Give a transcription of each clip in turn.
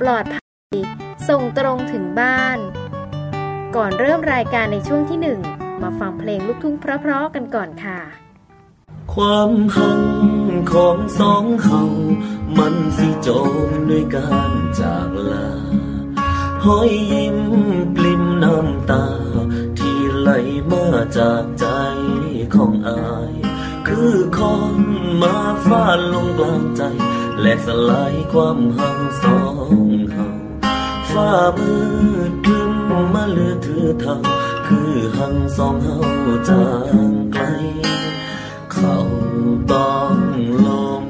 ปลอดภัย ส่งตรงถึงบ้าน ก่อนเริ่มรายการในช่วงที่หนึ่งมาฟังเพลงลูกทุ่งเพราะๆกันก่อนค่ะ ความหังของสองเฮามันสิจมด้วยการจากลาห้อยยิ้มปลิมน้ำตา ที่ไหลมาจากใจของอาย คือคอนมาฟาดลงกลางใจ และสลายความหังสอง ฟ้ามืดคลึ้มมาเลือถือเท่าคือหังสองเฮาจางไกล เขาต้องลม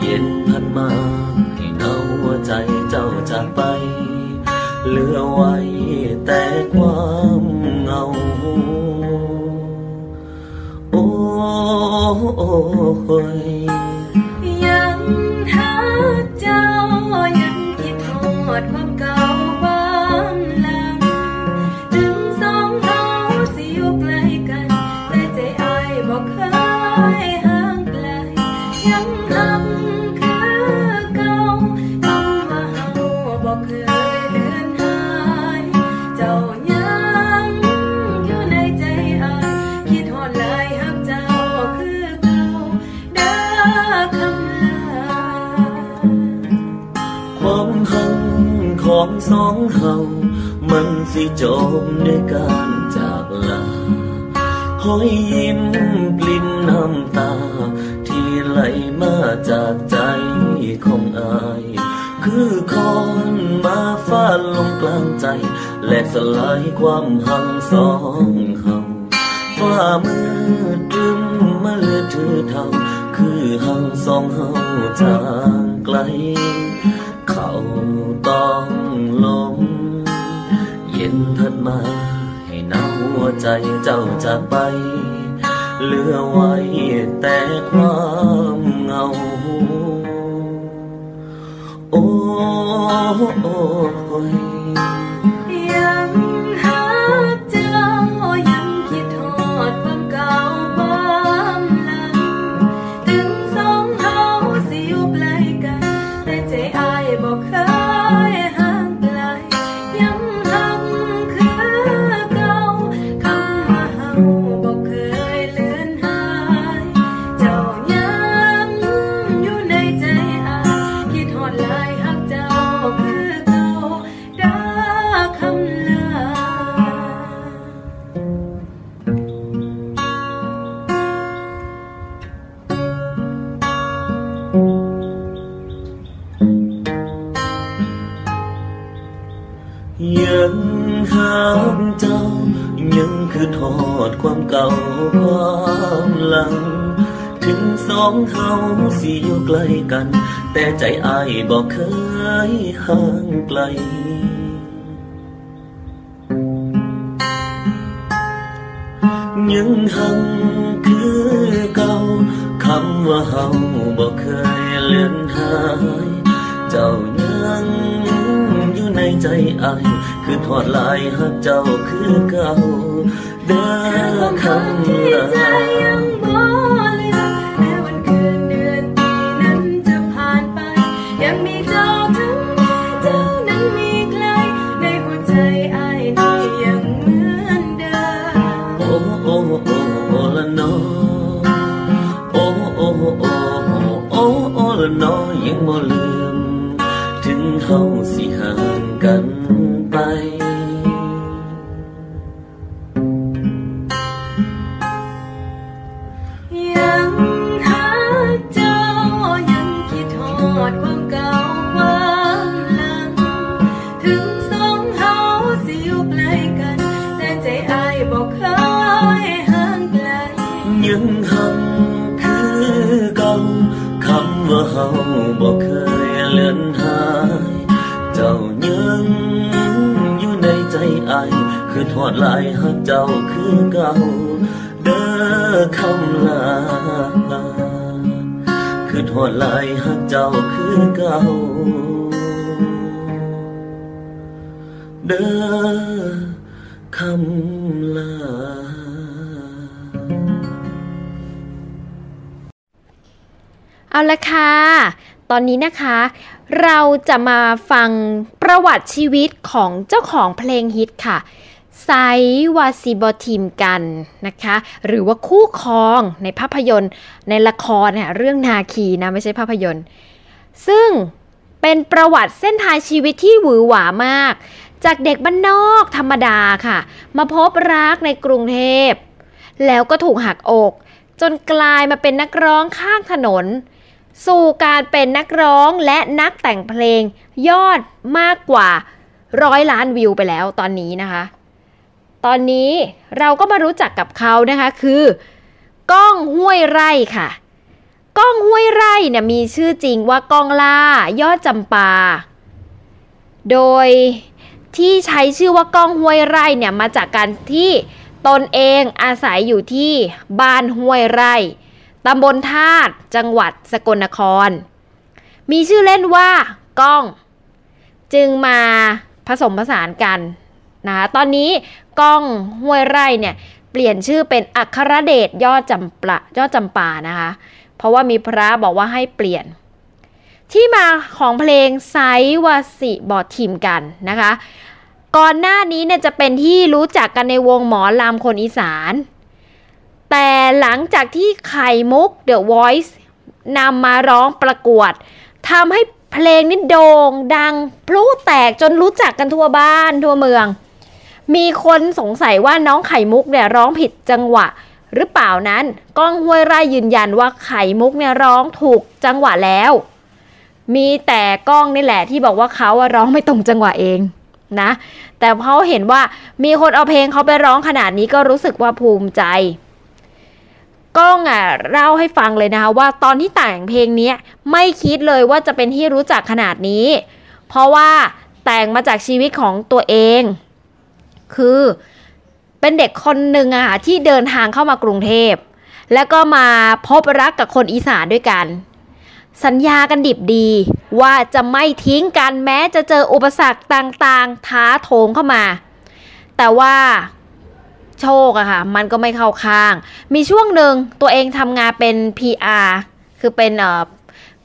เย็นพันมาให้เนาวใจเจ้าจากไป เหลือไว้แต่ความเงา โอ้โอ้ย องเฮา มันสิจบด้วยการจากลาหอยยิ้มปลิ้นน้ำตา ที่ไหลมาจากใจของอาย คือคอนมาฟาดลงกลางใจ และสลายความหังสองเฮาฟ้ามืดตรึมมาเลือถือเท่า คือหังสองเฮาจางไกล กิดมา ให้หนาวหัวใจเจ้าจากไป เหลือไว้แต่ความเงา โอ้โอ้ย กล้กัน แต่ใจอายบอกเคยห่างไกลยังหังคือเก่าคำว่าเฮาบอกเคยเลือนหาย เจ้ายังอยู่ในใจอายคือทอดลายหักเจ้าคือเก่าเด้อคำลา ถึงเเด้อคำลา เอาละค่ะ ตอนนี้นะคะ เราจะมาฟังประวัติชีวิตของเจ้าของเพลงฮิตค่ะไซวาซิบอทีมกันนะคะ หรือว่าคู่ครองในภาพยนตร์ในละครเนี่ยเรื่องนาคีนะ ไม่ใช่ภาพยนตร์ ซึ่งเป็นประวัติเส้นทางชีวิตที่หวือหวามาก จากเด็กบ้านนอกธรรมดาค่ะ มาพบรักในกรุงเทพ แล้วก็ถูกหักอก จนกลายมาเป็นนักร้องข้างถนน สู่การเป็นนักร้องและนักแต่งเพลงยอดมากกว่าร้อยล้านวิวไปแล้วตอนนี้นะคะ ตอนนี้เราก็มารู้จักกับเขานะคะคือ ก้องห้วยไร่ค่ะ ก้องห้วยไร่เนี่ยมีชื่อจริงว่าก้องล่ายอดจำปา โดยที่ใช้ชื่อว่าก้องห้วยไร่เนี่ยมาจากการที่ตนเองอาศัยอยู่ที่บ้านห้วยไร่ตำบลธาตุจังหวัดสกลนคร มีชื่อเล่นว่าก้อง จึงมาผสมผสานกันนะคะตอนนี้ก้องห้วยไร่เนี่ยเปลี่ยนชื่อเป็นอัครเดชยอดจำปายอดจำปานะคะ เพราะว่ามีพระบอกว่าให้เปลี่ยน ที่มาของเพลงไซวาสิบอดทีมกันนะคะ ก่อนหน้านี้เนี่ยจะเป็นที่รู้จักกันในวงหมอลำคนอีสาน แต่หลังจากที่ไข่มุก The Voice นำมาร้องประกวดทำให้เพลงนี้โด่งดังพลุแตกจนรู้จักกันทั่วบ้านทั่วเมือง มีคนสงสัยว่าน้องไข่มุกเนี่ยร้องผิดจังหวะ หรือเปล่านั้นก้องห้วยไร่ยืนยันว่าไข่มุกเนี่ยร้องถูกจังหวะแล้ว มีแต่ก้องนี่แหละที่บอกว่าเขาอะร้องไม่ตรงจังหวะเองนะ แต่เพราเห็นว่ามีคนเอาเพลงเขาไปร้องขนาดนี้ก็รู้สึกว่าภูมิใจก้องอะเล่าให้ฟังเลยนะคะว่าตอนที่แต่งเพลงนี้ไม่คิดเลยว่าจะเป็นที่รู้จักขนาดนี้ เพราะว่าแต่งมาจากชีวิตของตัวเอง คือ เป็นเด็กคนหนึ่งอะค่ะที่เดินทางเข้ามากรุงเทพ แล้วก็มาพบรักกับคนอีสานด้วยกัน สัญญากันดิบดี ว่าจะไม่ทิ้งกันแม้จะเจออุปสรรคต่างๆ ท้าโถมเข้ามา แต่ว่าโชคอะค่ะ มันก็ไม่เข้าข้าง มีช่วงหนึ่งตัวเองทำงานเป็น PR คือเป็น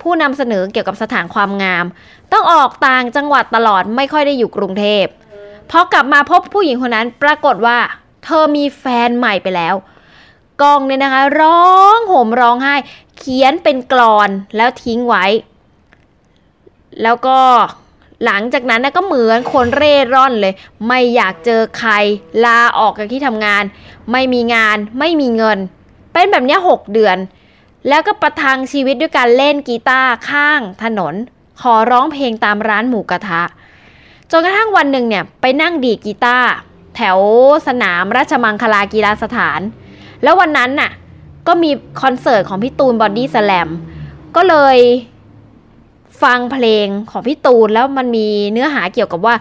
ผู้นำเสนอเกี่ยวกับสถานความงาม ต้องออกต่างจังหวัดตลอดไม่ค่อยได้อยู่กรุงเทพพอกลับมาพบผู้หญิงคนนั้นปรากฏว่า เธอมีแฟนใหม่ไปแล้วกองเนี่ยนะคะ ร้องห่มร้องไห้ เขียนเป็นกลอนแล้วทิ้งไว้ แล้วก็หลังจากนั้นก็เหมือนคนเร่ร่อนเลย ไม่อยากเจอใครลาออกจากที่ทำงาน ไม่มีงานไม่มีเงิน เป็นแบบนี้หกเดือน แล้วก็ประทังชีวิตด้วยการเล่นกีตาร์ข้างถนน ขอร้องเพลงตามร้านหมูกระทะจนกระทั่งวันหนึ่งเนี่ยไปนั่งดีดกีตาร์ แถวสนามราชมังคลากีฬาสถาน แล้ววันนั้นน่ะ ก็มีคอนเสิร์ตของพี่ตูนบอดี้สแลมก็เลยฟังเพลงของพี่ตูนแล้วมันมีเนื้อหาเกี่ยวกับว่า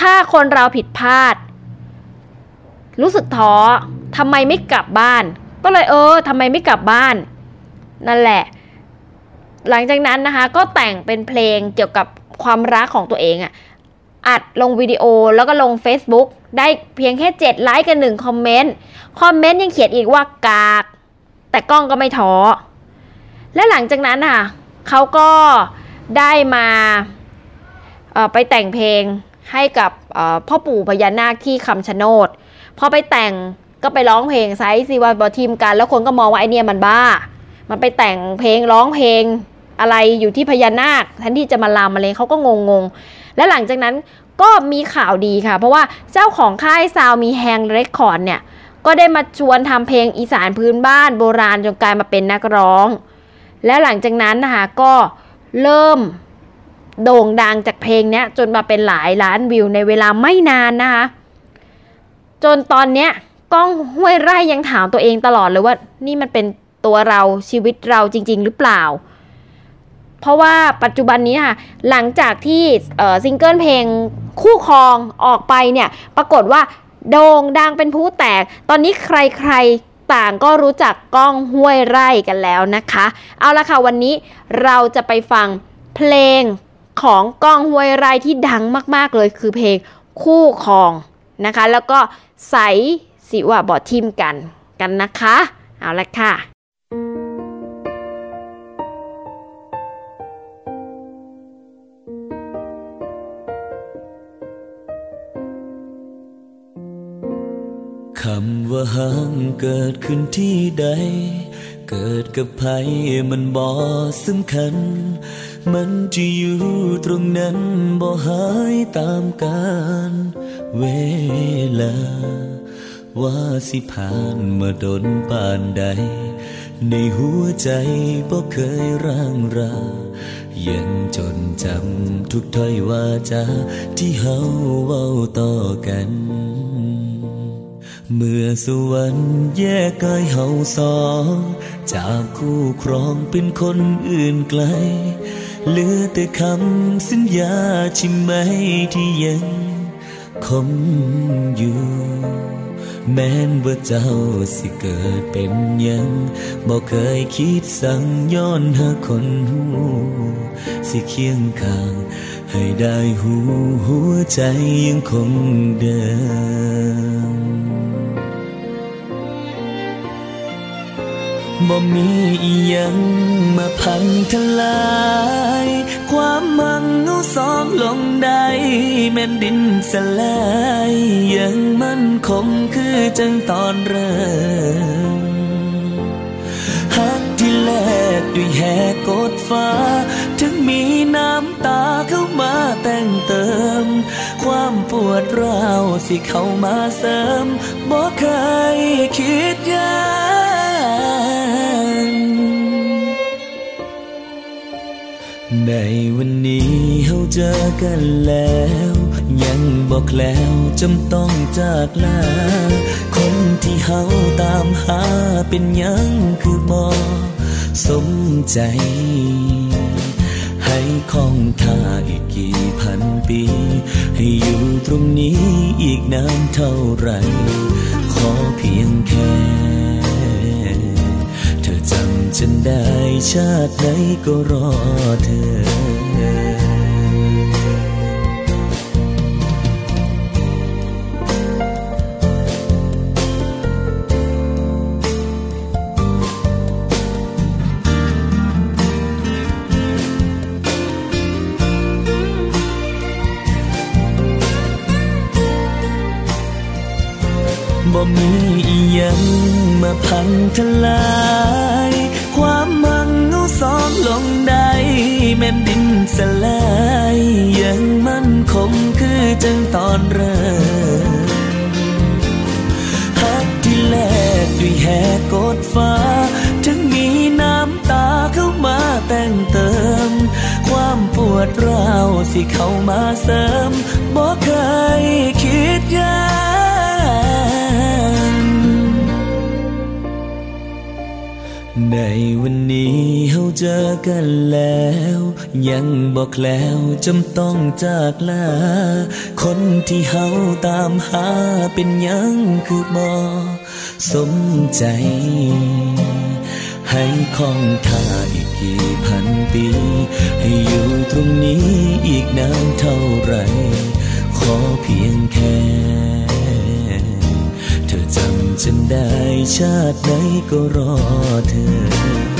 ถ้าคนเราผิดพลาด รู้สึกท้อทำไมไม่กลับบ้าน ก็เลยเออทำไมไม่กลับบ้าน นั่นแหละ หลังจากนั้นนะคะ ก็แต่งเป็นเพลงเกี่ยวกับความรักของตัวเองอะ อัดลงวิดีโอแล้วก็ลง Facebook ได้เพียงแค่ 7 ไลค์กับ1คอมเมนต์คอมเมนต์ยังเขียนอีกว่ากาก แต่ก้องก็ไม่ท้อและหลังจากนั้นอะเขาก็ได้มาไปแต่งเพลงให้กับพ่อปู่พญานาคที่คำชะโนดพอไปแต่งก็ไปร้องเพลงไสว่าสิบ่ถิ่มกัน แล้วคนก็มองว่าไอเนี่ยมันบ้า มันไปแต่งเพลงร้องเพลงอะไรอยู่ที่พญานาคแทนที่จะมาลามอะไรเขาก็งงง และหลังจากนั้นก็มีข่าวดีค่ะ เพราะว่าเจ้าของค่ายซาวมีแฮง Record เนี่ย ก็ได้มาชวนทำเพลงอีสานพื้นบ้านโบราณจนกลายมาเป็นนักร้อง และหลังจากนั้นนะคะก็เริ่มโด่งดังจากเพลงนี้จนมาเป็นหลายล้านวิวในเวลาไม่นานนะคะ จนตอนเนี้ยก้องห้วยไร่ยังถามตัวเองตลอดเลยว่า นี่มันเป็นตัวเราชีวิตเราจริง ๆ หรือเปล่า เพราะว่าปัจจุบันนี้ค่ะหลังจากที่ซิงเกิลเพลงคู่ครองออกไปเนี่ยปรากฏว่าโด่งดังเป็นผู้แตก ตอนนี้ใครๆต่างก็รู้จักก้องห้วยไร่กันแล้วนะคะ เอาละค่ะวันนี้เราจะไปฟังเพลงของก้องห้วยไร่ที่ดังมากๆเลยคือเพลงคู่ครองนะคะ แล้วก็ใสสิว่าบอทิมกันกันนะคะ เอาละค่ะ คำว่าห่างเกิดขึ้นที่ใด เกิดกับใครมันบ่สำคัญ มันจะอยู่ตรงนั้นบ่หายตามกาลเวลา ว่าสิผ่านมาดนปานใด ในหัวใจบ่เคยร่างรายังจนจำทุกถ้อยวาจาที่เฮาเว้าต่อกัน เมื่อสวรรค์แยกกายเฮาสองจากคู่ครองเป็นคนอื่นไกล เหลือแต่คำสัญญาใช่ไหมที่ยังคงอยู่ แม้นว่าเจ้าสิเกิดเป็นยังบอกเคยคิดสั่งย้อนหาคนหูสิเคียงข้าง ให้ได้หูหัวใจยังคงเดิม บ่มีอีหยังมาพังทลาย ความมังเอาสองลงได้แม่นดินสลายยังมันคงคือจังตอนเริ่มหักที่แลกด้วยแหกกดฟ้า ถึงมีน้ำตาเข้ามาแต่งเติม ความปวดร้าวสิเข้ามาเสริมบ่เคยคิดยา ในวันนี้เฮาเจอกันแล้ว ยังบอกแล้วจำต้องจากลา คนที่เฮาตามหาเป็นยังคือบ่สมใจ ให้คองท่าอีกกี่พันปี ให้อยู่ตรงนี้อีกนานเท่าไหรขอเพียงแค่ จำฉันได้ชาติไหนก็รอเธอ บ่มีอีหยังมาพังทลาย ลงได้แม่นดินสลายยังมั่นคงคือจังตอนเริ่มหักที่แลกด้วยแหกกดฟ้า ถึงมีน้ำตาเข้ามาแต่งเติม ความปวดร้าวสิเข้ามาเสริมบ่เคยคิดยา กันแล้ว ยังบอกแล้วจำต้องจากลา คนที่เฮาตามหาเป็นยังคือบ่สมใจ ให้คองท่าอีกกี่พันปี ให้อยู่ตรงนี้อีกนานเท่าไหรอเพียงแค่เธอจำฉันได้ชาติไหนก็รอเธอ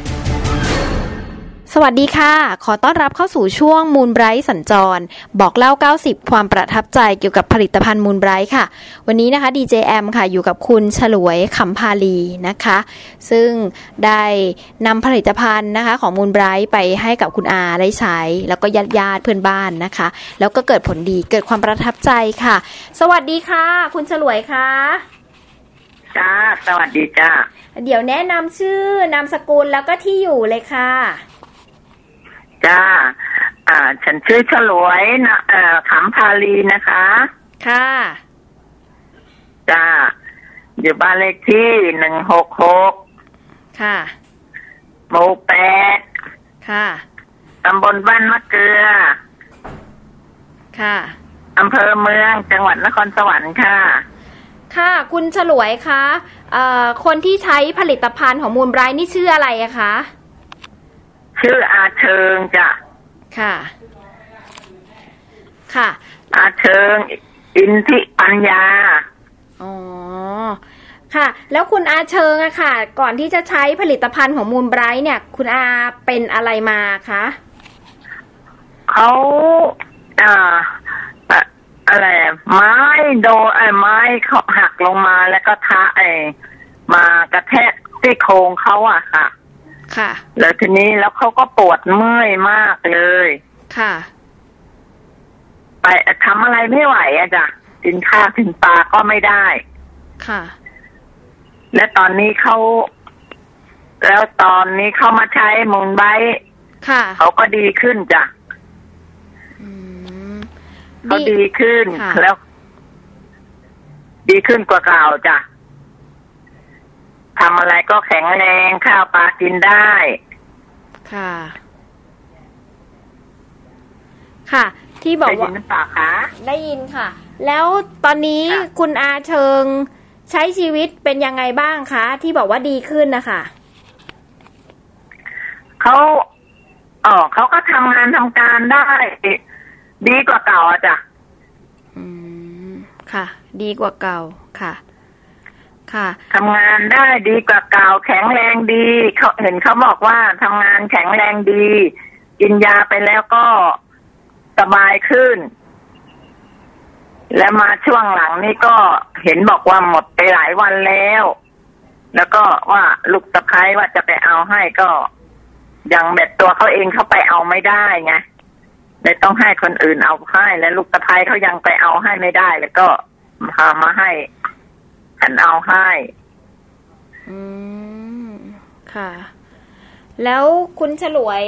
สวัสดีค่ะ ขอต้อนรับเข้าสู่ช่วงมูลไบรท์สัญจร บอกเล่า 90 ความประทับใจเกี่ยวกับผลิตภัณฑ์มูลไบรท์ค่ะ วันนี้นะคะ DJM ค่ะ อยู่กับคุณฉลวยขำพาลีนะคะ ซึ่งได้นำผลิตภัณฑ์นะคะ ของมูลไบรท์ไปให้กับคุณอาได้ใช้ แล้วก็ญาติญาติๆเพื่อนบ้านนะคะ แล้วก็เกิดผลดีเกิดความประทับใจค่ะ สวัสดีค่ะ คุณฉลวยค่ะจ้าสวัสดีจ้าเดี๋ยวแนะนำชื่อนามสกุลแล้วก็ที่อยู่เลยค่ะ จ้า อ่า ฉันชื่อฉลวยนะเอ่อขำพาลีนะคะ ค่ะ จ้า อยู่บ้านเลขที่หนึ่งหกหก ค่ะ หมู่แปด ค่ะ ตำบลบ้านมะเกลือ ค่ะ อำเภอเมือง จังหวัดนครสวรรค์ค่ะ ค่ะคุณฉลวยคะเอ่อคนที่ใช้ผลิตภัณฑ์ของมูลไบรท์นี่ชื่ออะไรอะคะ ชื่ออาเชิงจ้ะค่ะ ค่ะ อาเชิง อินทิปัญญา อ๋อ ค่ะ แล้วคุณอาเชิงอะค่ะ ก่อนที่จะใช้ผลิตภัณฑ์ของมูลไบรท์เนี่ย คุณอาเป็นอะไรมาคะเขาอ่าอะอะไรไม้โดนไอ้ไม้เขาหักลงมาแล้วก็ทะไอ้มากระแทกที่โครงเขาอะค่ะ ค่ะ แล้วทีนี้แล้วเขาก็ปวดเมื่อยมากเลย ค่ะ ไปทำอะไรไม่ไหวอะจ้ะกินข้าวกินปลาก็ไม่ได้ ค่ะ และตอนนี้เขาแล้วตอนนี้เขามาใช้มูลไบต์ค่ะเขาก็ดีขึ้นจ้ะอืมเขาดีขึ้นค่ะแล้ว ดีขึ้นกว่าเก่าจ้ะ ทำอะไรก็แข็งแรงข้าวปลากินได้ ค่ะ ค่ะ ที่บอกได้ยิว่านหรือเปล่าคะได้ยินค่ะ แล้วตอนนี้ค่ะคุณอาเชิงใช้ชีวิตเป็นยังไงบ้างคะ ที่บอกว่าดีขึ้นนะคะเขาอ๋อเขาก็ทำงานทำการได้ ดีกว่าเก่าอะจ้ะ อืม ค่ะ ดีกว่าเก่าค่ะ ค่ะทำงานได้ดีกว่าเก่าแข็งแรงดีเขาเห็นเขาบอกว่าทำงานแข็งแรงดี กินยาไปแล้วก็สบายขึ้น แล้วมาช่วงหลังนี่ก็เห็นบอกว่าหมดไปหลายวันแล้ว แล้วก็ว่าลูกสะพ้ายว่าจะไปเอาให้ก็ยังแบบตัวเขาเองเขาไปเอาไม่ได้ไงเลยต้องให้คนอื่นเอาให้ แล้วลูกสะพ้ายเขายังไปเอาให้ไม่ได้ แล้วก็พามาให้ ฉันเอาให้ อืม ค่ะ แล้วคุณฉลวย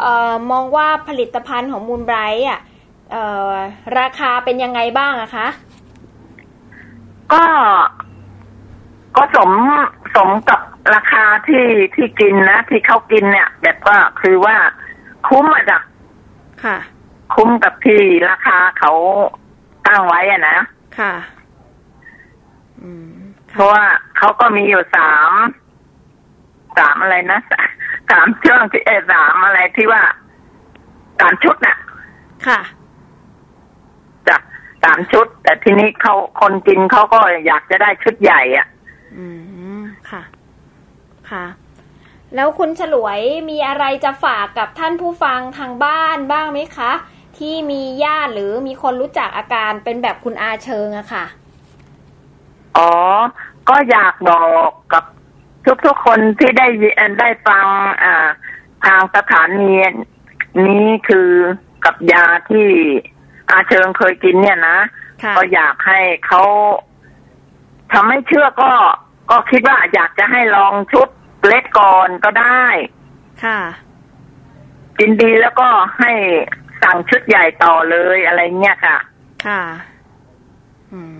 เอ่อมองว่าผลิตภัณฑ์ของมูลไบรท์อะเอ่อราคาเป็นยังไงบ้างอะคะ ก็ ก็สมสมกับราคาที่ที่กินนะ ที่เขากินเนี่ย แบบว่าคือว่าคุ้มอะจ้ะค่ะ คุ้มกับที่ราคาเขาตั้งไว้อะนะ ค่ะอืม เพราะว่าเขาก็มีอยู่สามสามอะไรนะสามช่วงที่เออสามอะไรที่ว่าสามชุดน่ะ ค่ะจ้ะสามชุด แต่ทีนี้เขาคนกินเขาก็อยากจะได้ชุดใหญ่อะ อืมค่ะ ค่ะ แล้วคุณฉลวยมีอะไรจะฝากกับท่านผู้ฟังทางบ้านบ้างไหมคะ ที่มีญาติหรือมีคนรู้จักอาการเป็นแบบคุณอาเชิงอะค่ะ อ๋อ ก็อยากบอกกับทุกๆคนที่ได้ยินได้ฟังอ่าทางสถานีนี้คือกับยาที่อาเชิงเคยกินเนี่ยนะค่ะก็อยากให้เขาทำไม่เชื่อก็ก็คิดว่าอยากจะให้ลองชุดเล็กก่อนก็ได้ ค่ะกินดีแล้วก็ให้สั่งชุดใหญ่ต่อเลยอะไรเงี้ยค่ะ ค่ะ อืม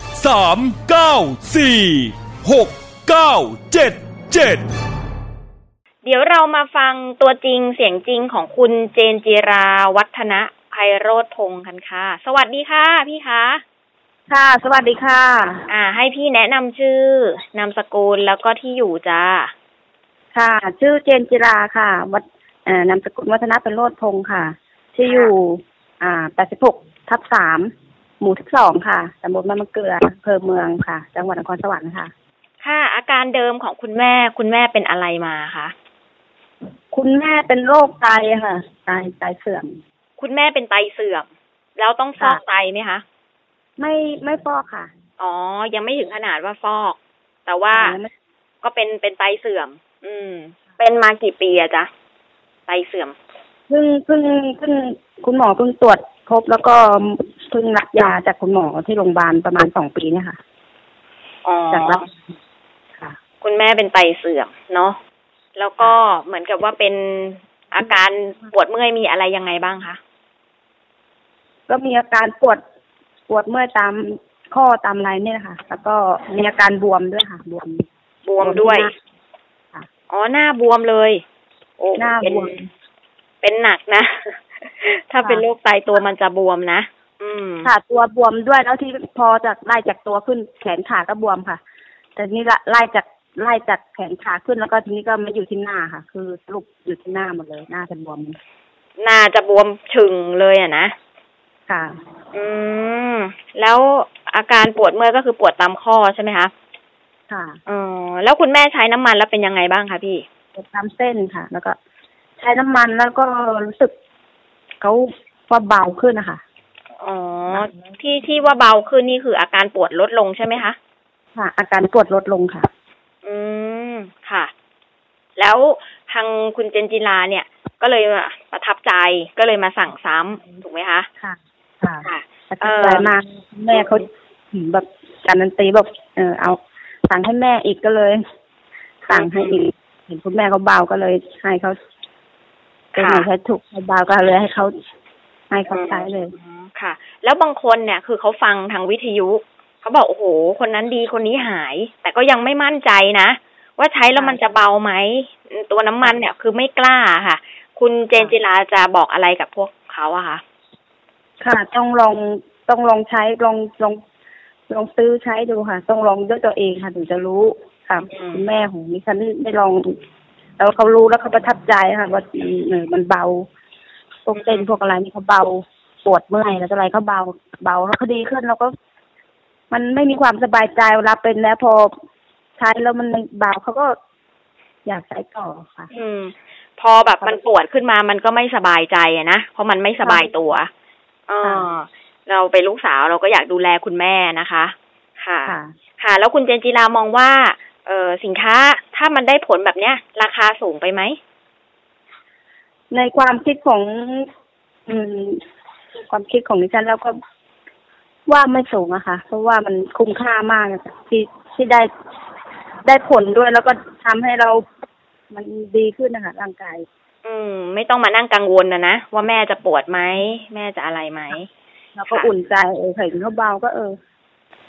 3 9 4 6 9 7 7เดี๋ยวเรามาฟังตัวจริงเสียงจริงของคุณเจนจิราวัฒนะไพโรธพงศ์กันค่ะ สวัสดีค่ะ พี่คะค่ะ สวัสดีค่ะ อ่า ให้พี่แนะนำชื่อนามสกุลแล้วก็ที่อยู่จ้าค่ะ ชื่อเจนจิราค่ะ วัดเอ่อนามสกุลวัฒนเป็นโรดพงศ์ค่ะ ที่อยู่ อ่า86ทับสาม หมู่ที่สองค่ะตำบลมะมะเกลืออำเภอเมืองค่ะ จังหวัดนครสวรรค์ค่ะ ค่ะ อาการเดิมของคุณแม่คุณแม่เป็นอะไรมาคะคุณแม่เป็นโรคไตค่ะไตไตเสื่อม คุณแม่เป็นไตเสื่อม แล้วต้องฟอกค่ะไตไหมคะ ไม่ไม่ฟอกค่ะ อ๋อ ยังไม่ถึงขนาดว่าฟอก แต่ว่ายังไม่ก็เป็นเป็นไตเสื่อม อืม เป็นมากี่ปีอะจ๊ะไตเสื่อมเพิ่งเพิ่งเพิ่งคุณหมอเพิ่งตรวจพบแล้วก็ เพิ่งรับยาจากคุณหมอที่โรงพยาบาลประมาณสองปีเนี่ยค่ะอ๋อจากรับค่ะคุณแม่เป็นไตเสื่อมเนาะแล้วก็เหมือนกับว่าเป็นอาการปวดเมื่อยมีอะไรยังไงบ้างคะก็มีอาการปวดปวดเมื่อยตามข้อตามอะไรเนี่ยนะคะแล้วก็มีอาการบวมด้วยค่ะ บวม บวมด้วยบวมที่หน้าค่ะอ๋อหน้าบวมเลย โอ้หน้าเป็นบวมเป็นหนักนะ ถ้าค่ะเป็นโรคไตตัวมันจะบวมนะอืม ค่ะตัวบวมด้วยแล้วที่พอจากไล่จากตัวขึ้นแขนขาก็บวมค่ะ แต่นี่ละไล่จากไล่จากแขนขาขึ้นแล้วก็ทีนี้ก็มาอยู่ที่หน้าค่ะ คือสรุปอยู่ที่หน้าหมดเลยหน้าเป็นบวมหน้าจะบวมชึงเลยอะนะค่ะ อืมแล้วอาการปวดเมื่อยก็คือปวดตามข้อใช่ไหมคะค่ะอ๋อแล้วคุณแม่ใช้น้ำมันแล้วเป็นยังไงบ้างคะพี่ปวดตามเส้นค่ะ แล้วก็ ใช้น้ำมันแล้วก็รู้สึกเขาว่าเบาขึ้นนะคะ อ๋อ ที่ที่ว่าเบาขึ้นนี่คืออาการปวดลดลงใช่ไหมคะ ค่ะ อาการปวดลดลงค่ะ อืม ค่ะ แล้วทางคุณเจนจิลาเนี่ย ก็เลยประทับใจก็เลยมาสั่งซ้ำถูกไหมคะค่ะค่ะ ค่ะประทับใจมากแม่เขาถึงแบบการันตีแบบเออเอาสั่งให้แม่อีกก็เลย สั่งให้อีก เห็นคุณแม่เขาเบาก็เลยให้เขาเป็นหนใช้ถูกเขาเบาก็เลยให้เขาให้เขาใช้เลยอืม ค่ะ แล้วบางคนเนี่ย คือเขาฟังทางวิทยุเขาบอกโอ้โห คนนั้นดีคนนี้หาย แต่ก็ยังไม่มั่นใจนะ ว่าใช้แล้วมันจะเบาไหมอืมตัวน้ำมันเนี่ยคือไม่กล้าค่ะ คุณเจนจิลาจะบอกอะไรกับพวกเขาอะคะค่ะ ต้องลองต้องลองใช้ลองลองลองซื้อใช้ดูค่ะ ต้องลองด้วยตัวเองค่ะถึงจะรู้ค่ะอืมคุณแม่ของดิฉันได้ลอง แล้วเขารู้แล้วเขาประทับใจค่ะว่าเออมันเบาพวกเต้นพวกอะไรนี่เขาเบา ปวดเมื่อยแล้วอะไรเขาเบาเบาแล้วเขาดีขึ้นแล้วก็ มันไม่มีความสบายใจเวลาเป็นแล้วพอใช้แล้วมันเบาเขาก็อยากใช้ต่อค่ะ อืม พอแบบมันปวดขึ้นมามันก็ไม่สบายใจอะนะเพราะมันไม่สบายตัวเออเราเป็นลูกสาวเราก็อยากดูแลคุณแม่นะคะ ค่ะ ค่ะค่ะแล้วคุณเจนจิรามองว่า เออสินค้าถ้ามันได้ผลแบบเนี้ย ราคาสูงไปไหมในความคิดของ อืม ความคิดของดิฉันแล้วก็ว่าไม่สูงอะค่ะ เพราะว่ามันคุ้มค่ามากอะค่ะที่ที่ได้ได้ผลด้วยแล้วก็ทำให้เรามันดีขึ้นนะคะร่างกาย อืม ไม่ต้องมานั่งกังวลนะนะว่าแม่จะปวดไหมแม่จะอะไรไหมแล้วก็อุ่นใจเออเห็นเขาเบาก็เออ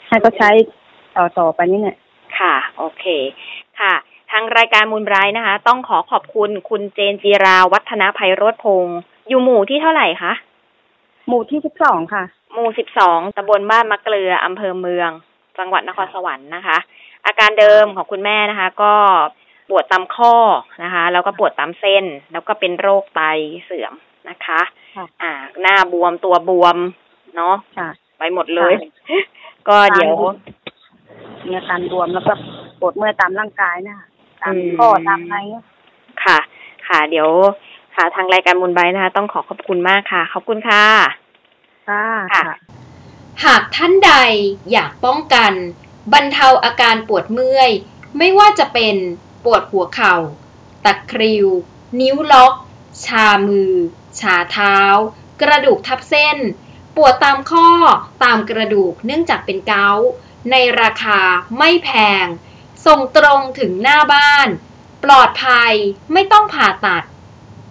ให้เขาใช้ต่อต่อไปนี่เนี่ยค่ะ โอเค ค่ะทางรายการมูลไบรท์นะคะ ต้องขอขอบคุณคุณเจนจีราวัฒนภัยโรธพงศ์อยู่หมู่ที่เท่าไหร่คะ หมู่ที่สิบสองค่ะ หมู่สิบสองตำบลบ้านมะเกลืออำเภอเมือง จังหวัดนครสวรรค์นะคะ อาการเดิมของคุณแม่นะคะ ก็ปวดตามข้อนะคะ แล้วก็ปวดตามเส้น แล้วก็เป็นโรคไตเสื่อมนะคะค่ะอ่า หน้าบวมตัวบวม เนาะค่ะไปหมดเลย ก็เดี๋ยวมีอาการบวมแล้วก็ปวดเมื่อยตามร่างกายนะคะตามอืมข้อตามอะไรเนี่ยค่ะ ค่ะ เดี๋ยว ค่ะ ทางรายการมูลไบรท์นะคะ ต้องขอขอบคุณมากค่ะ ขอบคุณค่ะค่ะค่ะ ค่ะ หากท่านใดอยากป้องกัน บรรเทาอาการปวดเมื่อย ไม่ว่าจะเป็นปวดหัวเข่า ตะคริว นิ้วล็อก ชามือ ชาเท้า กระดูกทับเส้น ปวดตามข้อตามกระดูกเนื่องจากเป็นเกาต์ในราคาไม่แพง ส่งตรงถึงหน้าบ้าน ปลอดภัยไม่ต้องผ่าตัด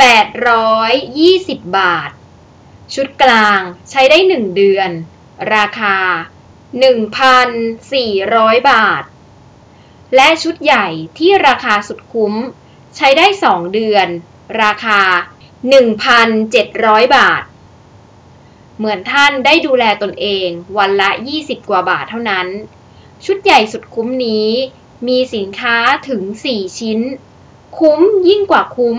820 บาท ชุดกลางใช้ได้ 1 เดือน ราคา 1,400 บาท และชุดใหญ่ที่ราคาสุดคุ้ม ใช้ได้ 2 เดือน ราคา 1,700 บาท เหมือนท่านได้ดูแลตนเองวันละ 20 กว่าบาทเท่านั้น ชุดใหญ่สุดคุ้มนี้ มีสินค้าถึง 4 ชิ้น คุ้มยิ่งกว่าคุ้ม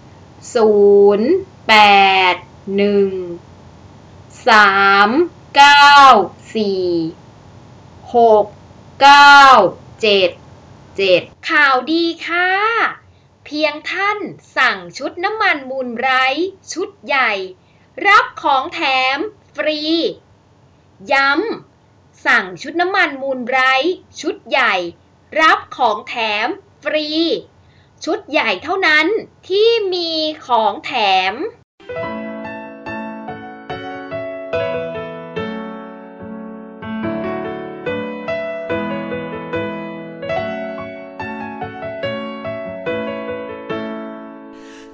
0 8 1 3 9 4 6 9 7 7ข่าวดีค่ะ เพียงท่านสั่งชุดน้ำมันมูลไบรท์ชุดใหญ่ รับของแถมฟรี ย้ำสั่งชุดน้ำมันมูลไบรท์ชุดใหญ่ รับของแถมฟรี ชุดใหญ่เท่านั้นที่มีของแถม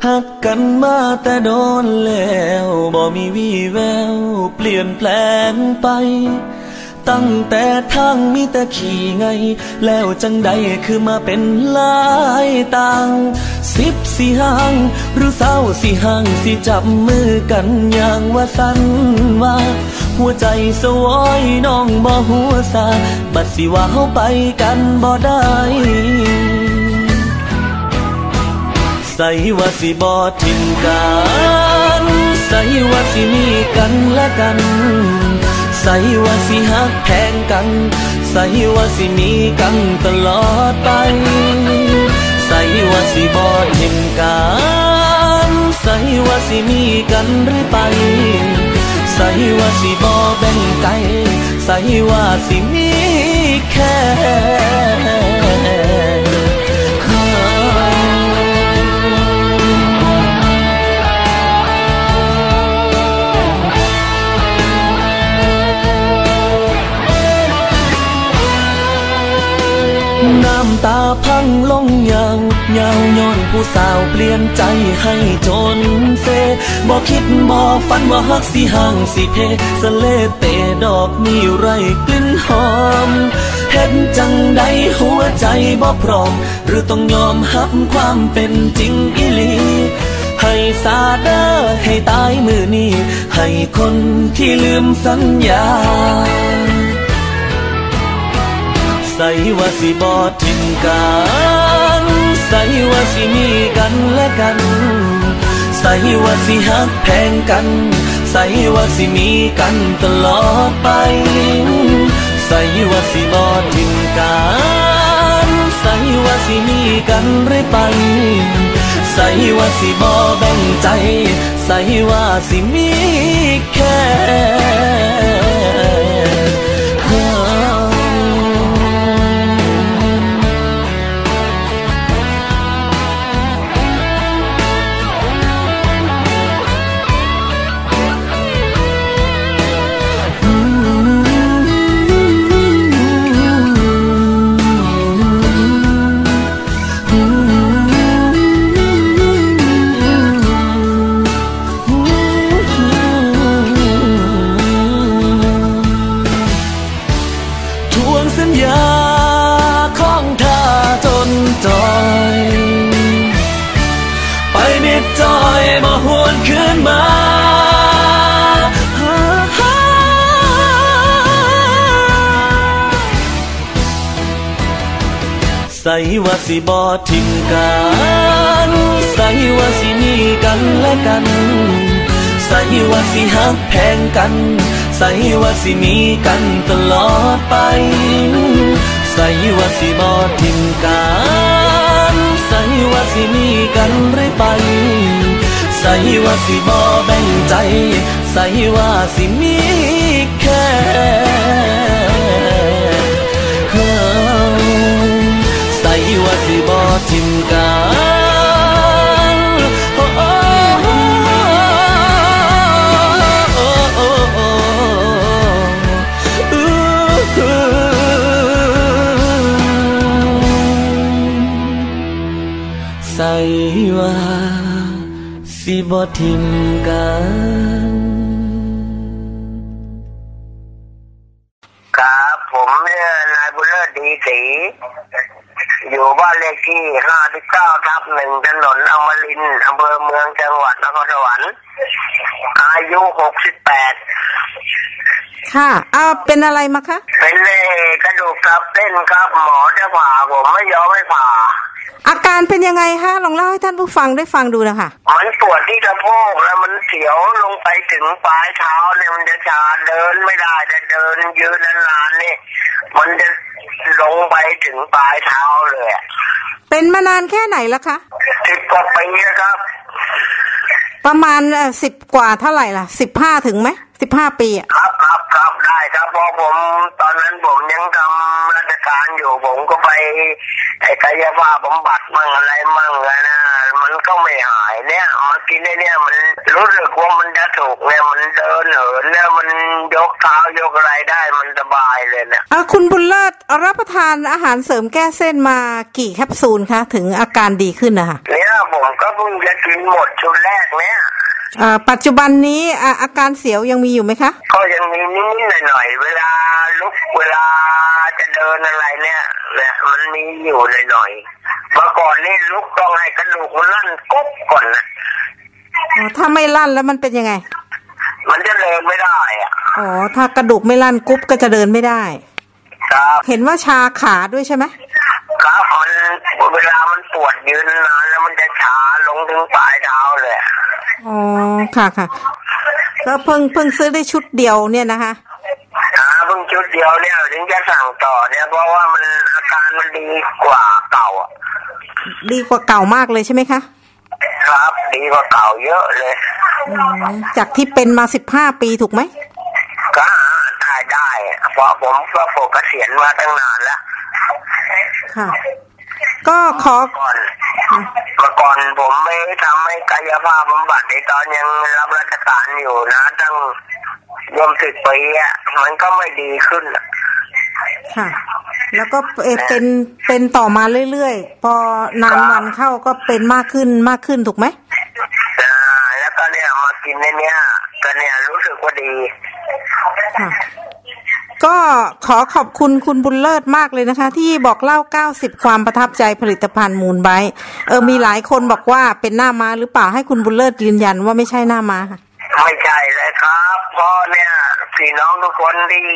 หักกันมาแต่โดนแล้ว บ่มีวี่แวว เปลี่ยนแปลงไป ตั้งแต่ทางมีแต่ขี่ไง แล้วจังใดคือมาเป็นลายต่างสิบสี่ห้างหรือเศร้าสี่ห้างสิจับมือกันอย่างว่าสันว่า หัวใจสวอยน้องบ่หัวซาบัดสิว่าเฮาไปกันบ่ได้ใส่ว่าสิบอทิมกันใส่ว่าสิมีกันและกัน ใส่ว่าสิหักแพงกัน ใส่ว่าสิมีกันตลอดไป ใส่ว่าสิบอดเห็นกัน ใส่ว่าสิมีกันหรือไปใส่ว่าสิบอแบ่งไกลใส่ว่าสิมีแค่ ตาพังลงยาวยาวย้อนผู้สาวเปลี่ยนใจให้จนเซบอกคิดบอกฝันว่าฮักสิห่างสิเพสะเลเตดอกมีไรกลิ่นหอมเห็นจังใดหัวใจบ่พร้อม หรือต้องยอมรับความเป็นจริงอีหลีให้สาเดอให้ตายมือนี้ ให้คนที่ลืมสัญญา ใส่ว่าสิบอทิมกันใส่ว่าสิมีกันและกัน ใส่ว่าสิฮักแพงกัน ใส่ว่าสิมีกันตลอดไป ใส่ว่าสิบอทิมกันใส่ว่าสิมีกันเรื่อยไปใส่ว่าสิบอแบ่งใจ ใส่ว่าสิมีแค่ ว่าสิบอทิ้งกันใส่ว่าสิมีกันและกัน ใส่ว่าสิฮักแพงกัน ใส่ว่าสิมีกันตลอดไป ใส่ว่าสิบอทิ้งกันใส่ว่าสิมีกันเรื่อยไป ใส่ว่าสิบอแบ่งใจ ใส่ว่าสิมีแค ว่าสิบอทิมกันโอ้โอ้ใส่ว่าสิบอทิมกัน กสิบแปดค่ะเอาเป็นอะไรมาคะ เป็นเลกระดูกทับเส้นครับหมอจะผ่าผมไม่ยอมให้ผ่า อาการเป็นยังไงคะลองเล่าให้ท่านผู้ฟังได้ฟังดูนะคะมันปวดที่สะโพกแล้วมันเสียวลงไปถึงปลายเท้าเนี่ยมันจะชาเดินไม่ได้จะเดินยืนนานๆนี่มันจะลงไปถึงปลายเท้าเลยอะเป็นมานานแค่ไหนละคะสิบกว่าปีนะครับ ประมาณสิบกว่าเท่าไหร่ล่ะสิบห้าถึงไหม สิบห้าปีอะครับครับครับได้ครับเพราะผมตอนนั้นผมยังทำราชการอยู่ผมก็ไปไอ้กายภาพบำบัดมั่งอะไรมั่งอะนะมันก็ไม่หายเนี่ยมากินไอ้เนี่ยมันรู้สึกว่ามันจะถูกเนี่ยมันเดินเหินเนี่ยมันยกเท้ายกอะไรได้มันสบายเลยเนี่ยอะคุณบุญเลิศรับประทานอาหารเสริมแก้เส้นมากี่แคปซูลคะถึงอาการดีขึ้นนะคะเนี่ยผมก็เพิ่งจะกินหมดชุดแรกเนี่ยอ่า ปัจจุบันนี้อะอาการเสียวยังมีอยู่ไหมคะ ก็ยังมีนิดๆหน่อยๆเวลาลุกเวลาจะเดินอะไรเนี่ยเนี่ยมันมีอยู่หน่อยๆเมื่อก่อนนี่ลุกต้องให้กระดูกมันลั่นกุ๊บก่อนนะอ๋อถ้าไม่ลั่นแล้วมันเป็นยังไง มันจะเดินไม่ได้อะอ๋อถ้ากระดูกไม่ลั่นกรุ๊บก็จะเดินไม่ได้ ครับ เห็นว่าชาขาด้วยใช่ไหมครับมันเวลามันปวดยืนนานแล้วมันจะชาลงถึงปลายเท้าเลย อ๋อค่ะค่ะก็เพิ่งเพิ่งซื้อได้ชุดเดียวเนี่ยนะคะหาเพิ่งชุดเดียวเนี่ยถึงจะสั่งต่อเนี่ยเพราะว่ามันอาการมันดีกว่าเก่าอะดีกว่าเก่ามากเลยใช่ไหมคะครับดีกว่าเก่าเยอะเลยอืมจากที่เป็นมาสิบห้าปีถูกไหมก็ได้ได้เพราะผมก็ปกเกษียณมาตั้งนานแล้วค่ะ ก็ขอก่อนเมื่อก่อนผมไม่ทำให้กายภาพบำบัดในตอนยังรับราชการอยู่นะตั้งรวมสิบปีอะมันก็ไม่ดีขึ้นอะค่ะ แล้วก็เอ่อเป็นเป็นต่อมาเรื่อยๆ พอนานวันเข้าก็เป็นมากขึ้นมากขึ้นถูกไหมอ่าแล้วก็เนี่ยมากินในเนี้ยก็เนี่ยรู้สึกว่าดีค่ะ ก็ขอขอบคุณคุณบุญเลิศมากเลยนะคะ ที่บอกเล่า 90 ความประทับใจผลิตภัณฑ์มูลไบเออมีหลายคนบอกว่าเป็นหน้ามาหรือเปล่าให้คุณบุญเลิศยืนยันว่าไม่ใช่หน้ามาค่ะไม่ใช่เลยครับพราะเนี่ยพี่น้องทุกคนที่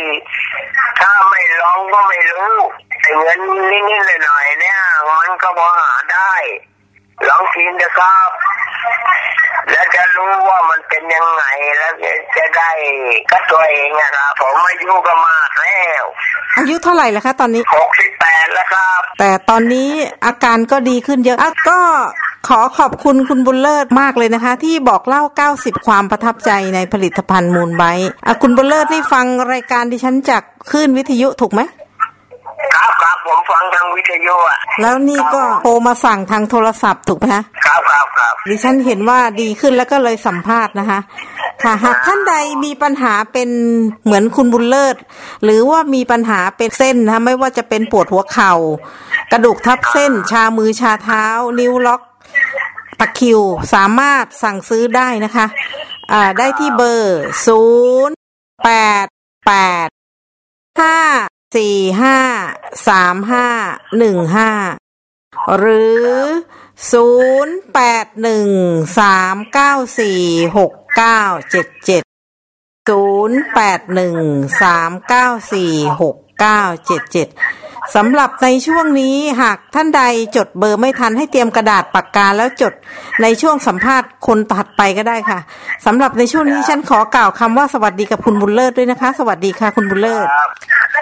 ถ้าไม่ลองก็ไม่รู้เงินนิดๆหน่อยๆเนี่ย มันก็พอหาได้ ลองกินนะครับ แล้วจะรู้ว่ามันเป็นยังไงแล้วจะได้ก็ตัวเองอะครับผมอายุก็มากแล้วอายุเท่าไหร่แล้วคะตอนนี้หกสิบแปดแล้วครับ แต่ตอนนี้อาการก็ดีขึ้นเยอะอะก็ขอขอบคุณคุณบุญเลิศมากเลยนะคะ ที่บอกเล่า 90 ความประทับใจในผลิตภัณฑ์มูลไบต์อะคุณบุญเลิศนี่ฟังรายการดิฉันจากคลื่นวิทยุถูกไหม ครับครับผมฟังทางวิทยุอะแล้วนี่ก็โทรมาสั่งทางโทรศัพท์ถูกไหมคะครับครับครับดิฉันเห็นว่าดีขึ้นแล้วก็เลยสัมภาษณ์นะคะ ค่ะหากท่านใดมีปัญหาเป็นเหมือนคุณบุญเลิศ หรือว่ามีปัญหาเป็นเส้นนะคะไม่ว่าจะเป็นปวดหัวเข่า กระดูกทับเส้น ชามือชาเท้า นิ้วล็อกตะคริวสามารถสั่งซื้อได้นะคะอ่าได้ที่เบอร์ศูนย์แปดแปดห้า สี่ห้าสามห้าหนึ่งห้าหรือศูนย์แปดหนึ่งสามเก้าสี่หกเก้าเจ็ดเจ็ดศูนย์แปดหนึ่งสามเก้าสี่หกเก้าเจ็ดเจ็ดสำหรับในช่วงนี้หากท่านใดจดเบอร์ไม่ทันให้เตรียมกระดาษปากกาแล้วจดในช่วงสัมภาษณ์คนถัดไปก็ได้ค่ะสำหรับในช่วงนี้ฉันขอกล่าวคำว่าสวัสดีกับคุณบุญเลิศด้วยนะคะ สวัสดีค่ะคุณบุญเลิศ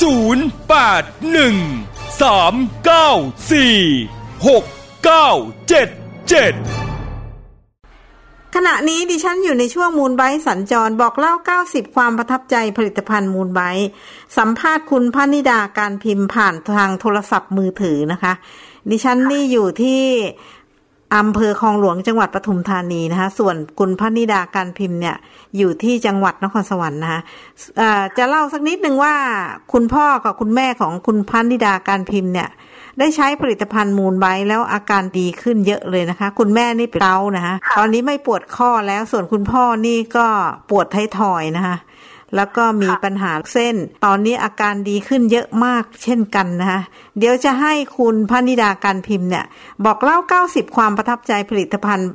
0 8 1 3 9 4 6 9 7 7 ขณะนี้ดิฉันอยู่ในช่วงมูลไบสัญจรบอกเล่า 90 ความประทับใจผลิตภัณฑ์มูลไบสัมภาษณ์คุณพนิดาการพิมพ์ผ่านทางโทรศัพท์มือถือนะคะ ดิฉันนี่อยู่ที่ อำเภอคลองหลวงจังหวัดปทุมธานีนะคะ ส่วนคุณพนิดาการพิมพ์เนี่ยอยู่ที่จังหวัดนครสวรรค์นะคะเอ่อจะเล่าสักนิดนึงว่าคุณพ่อกับคุณแม่ของคุณพนิดาการพิมพ์เนี่ย ได้ใช้ผลิตภัณฑ์มูลไบต์แล้วอาการดีขึ้นเยอะเลยนะคะ คุณแม่นี่เป็นเกาต์นะคะตอนนี้ไม่ปวดข้อแล้วส่วนคุณพ่อนี่ก็ปวดไททอยนะคะ แล้วก็มีปัญหาเส้น ตอนนี้อาการดีขึ้นเยอะมากเช่นกันนะคะเดี๋ยวจะให้คุณพนิดาการพิมพ์เนี่ย บอกเล่า 90 ความประทับใจผลิตภัณฑ์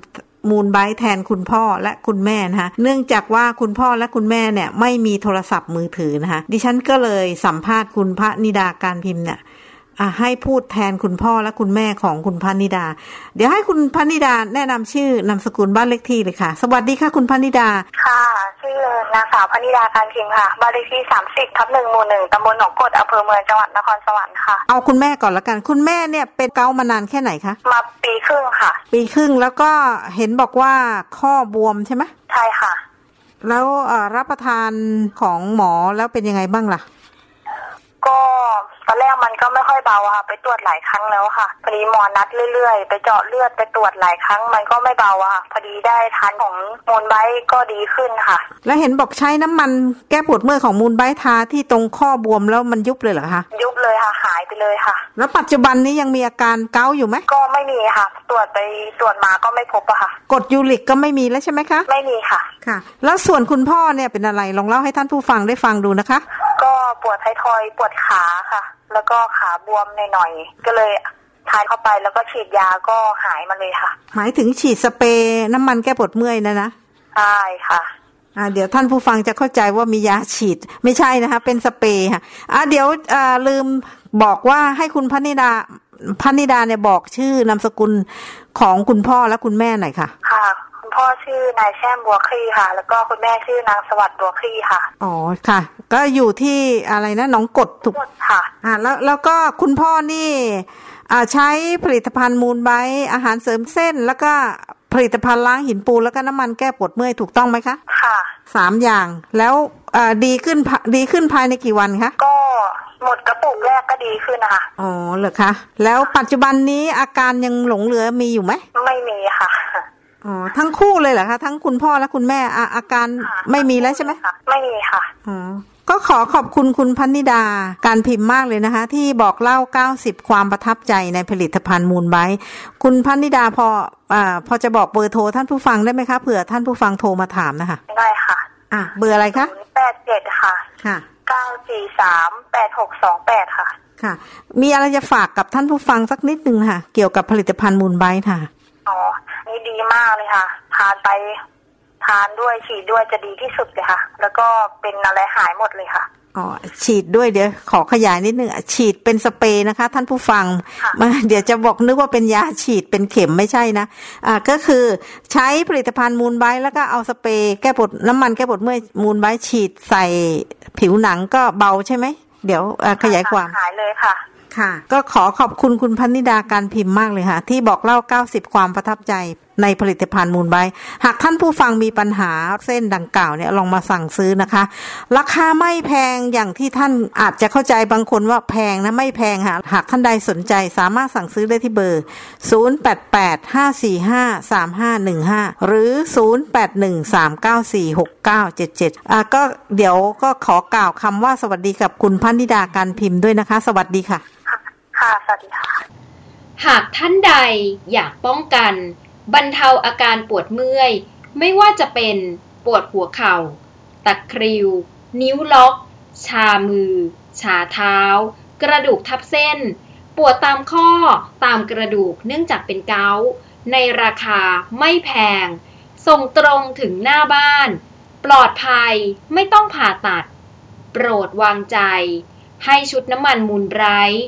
มูลไบต์แทนคุณพ่อและคุณแม่นะคะเนื่องจากว่าคุณพ่อและคุณแม่เนี่ยไม่มีโทรศัพท์มือถือนะคะดิฉันก็เลยสัมภาษณ์คุณพนิดาการพิมพ์เนี่ยอะให้พูดแทนคุณพ่อและคุณแม่ของคุณพนิดา เดี๋ยวให้คุณพนิดาแนะนำชื่อนามสกุลบ้านเลขที่เลยค่ะ สวัสดีค่ะ คุณพนิดา ค่ะชื่อนางสาวพนิดาการพิมพ์ค่ะบ้านเลขที่สามสิบทับหนึ่งหมู่หนึ่งตำบลหนองกดอำเภอเมืองจังหวัดนครสวรรค์ค่ะเอาคุณแม่ก่อนละกันคุณแม่เนี่ยเป็นเกาต์มานานแค่ไหนคะมาปีครึ่งค่ะ ปีครึ่งแล้วก็เห็นบอกว่าข้อบวมใช่ไหมใช่ค่ะ แล้วเอ่อรับประทานของหมอแล้วเป็นยังไงบ้างล่ะ ก็ ตอนแรกมันก็ไม่ค่อยเบาอะค่ะ ไปตรวจหลายครั้งแล้วค่ะ พอดีหมอนัดเรื่อยๆ ไปเจาะเลือดไปตรวจหลายครั้ง มันก็ไม่เบาอะค่ะ พอดีได้ทานของมูลไบต์ก็ดีขึ้นค่ะ แล้วเห็นบอกใช้น้ำมันแก้ปวดเมื่อยของมูลไบท์ทาที่ตรงข้อบวมแล้วมันยุบเลยเหรอคะยุบเลยค่ะหายไปเลยค่ะ แล้วปัจจุบันนี้ยังมีอาการเกาต์อยู่ไหมก็ไม่มีค่ะ ตรวจไปตรวจมาก็ไม่พบอะค่ะกรดยูริกก็ไม่มีแล้วใช่ไหมคะไม่มีค่ะค่ะ แล้วส่วนคุณพ่อเนี่ยเป็นอะไรลองเล่าให้ท่านผู้ฟังได้ฟังดูนะคะ ก็ปวดไททอยด์ปวดขาค่ะ แล้วก็ขาบวมหน่อยๆก็เลยทานเข้าไปแล้วก็ฉีดยาก็หายมาเลยค่ะ หมายถึงฉีดสเปรย์น้ำมันแก้ปวดเมื่อยนะนะใช่ค่ะอ่าเดี๋ยวท่านผู้ฟังจะเข้าใจว่ามียาฉีดไม่ใช่นะคะ เป็นสเปรย์ค่ะอ่าเดี๋ยวอ่าลืมบอกว่าให้คุณพนิดาพนิดาเนี่ยบอกชื่อนามสกุลของคุณพ่อและคุณแม่หน่อยค่ะ ค่ะคุณ พ่อชื่อนายแช่มบัวคลี่ค่ะ แล้วก็คุณแม่ชื่อนางสวัสดิ์บัวคลี่ค่ะ อ๋อค่ะ ก็อยู่ที่อะไรนะหน้องกดถูกค่ะ อ่าแล้วแล้วก็คุณพ่อนี่อ่าใช้ผลิตภัณฑ์มูลไบต์อาหารเสริมเส้น แล้วก็ผลิตภัณฑ์ล้างหินปูนแล้วก็น้ำมันแก้ปวดเมื่อยถูกต้องไหมคะ ค่ะสามอย่างแล้วอ่าดีขึ้นภาดีขึ้นภายในกี่วันคะก็หมดกระปุกแรกก็ดีขึ้นนะคะอ๋อเหรอคะ แล้วปัจจุบันนี้อาการยังหลงเหลือมีอยู่ไหม ไม่มีค่ะ อ๋อทั้งคู่เลยเหรอคะทั้งคุณพ่อและคุณแม่อาอาการไม่มีแล้วใช่ไหมไม่มีค่ะอ๋อก็ขอขอบคุณคุณพันนิดาการพิมพ์มากเลยนะคะ ที่บอกเล่า 90 ความประทับใจในผลิตภัณฑ์มูลไบต์คุณพันนิดาพออ่าพอจะบอกเบอร์โทรท่านผู้ฟังได้ไหมคะเผื่อท่านผู้ฟังโทรมาถามนะคะได้ค่ะ อะ เบอร์อะไรคะแปดเจ็ดค่ะ ค่ะเก้าสี่สามแปดหกสองแปดค่ะ ค่ะ มีอะไรจะฝากกับท่านผู้ฟังสักนิดนึงค่ะ เกี่ยวกับผลิตภัณฑ์มูลไบต์ค่ะอ๋อ นี่ดีมากเลยค่ะ ทานไปทานด้วยฉีดด้วยจะดีที่สุดเลยค่ะ แล้วก็เป็นอะไรหายหมดเลยค่ะอ๋อฉีดด้วยเดี๋ยวขอขยายนิดนึงอะฉีดเป็นสเปรย์นะคะ ท่านผู้ฟังมาเดี๋ยวจะบอกนึกว่าเป็นยาฉีดเป็นเข็มไม่ใช่นะอ่าก็คือใช้ผลิตภัณฑ์มูลไบต์แล้วก็เอาสเปรย์แก้ปวดน้ำมันแก้ปวดเมื่อยมูลไบต์ฉีดใส่ผิวหนังก็เบาใช่ไหมเดี๋ยวอ่าขยายความหายเลยค่ะ ค่ะ ก็ขอขอบคุณคุณพันนิดาการพิมพ์มากเลยค่ะ ที่บอกเล่า 90 ความประทับใจในผลิตภัณฑ์มูลไบหากท่านผู้ฟังมีปัญหาเส้นดังกล่าวเนี่ยลองมาสั่งซื้อนะคะ ราคาไม่แพงอย่างที่ท่านอาจจะเข้าใจบางคนว่าแพงนะไม่แพงค่ะหากท่านใดสนใจสามารถสั่งซื้อได้ที่เบอร์ 0885453515 หรือ 0813946977อะก็เดี๋ยวก็ขอกล่าวคำว่าสวัสดีกับคุณพันนิดาการพิมพ์ด้วยนะคะ สวัสดีค่ะ ค่ะ สวัสดีค่ะ หากท่านใดอยากป้องกัน บรรเทาอาการปวดเมื่อย ไม่ว่าจะเป็นปวดหัวเข่า ตะคริว นิ้วล็อก ชามือ ชาเท้า กระดูกทับเส้น ปวดตามข้อตามกระดูกเนื่องจากเป็นเกาต์ในราคาไม่แพง ส่งตรงถึงหน้าบ้าน ปลอดภัยไม่ต้องผ่าตัด โปรดวางใจ ให้ชุดน้ำมันมูลไบรท์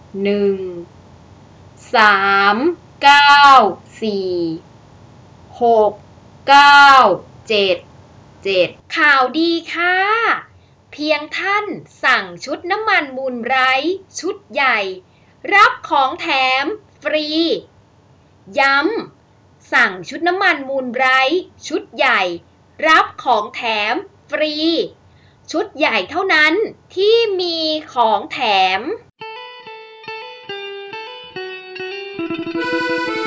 1 3 9 4 6 9 7 7ข่าวดีค่ะ เพียงท่านสั่งชุดน้ำมันมูลไร้ชุดใหญ่ รับของแถมฟรี ย้ำสั่งชุดน้ำมันมูลไร้ชุดใหญ่ รับของแถมฟรี ชุดใหญ่เท่านั้นที่มีของแถม Thank you.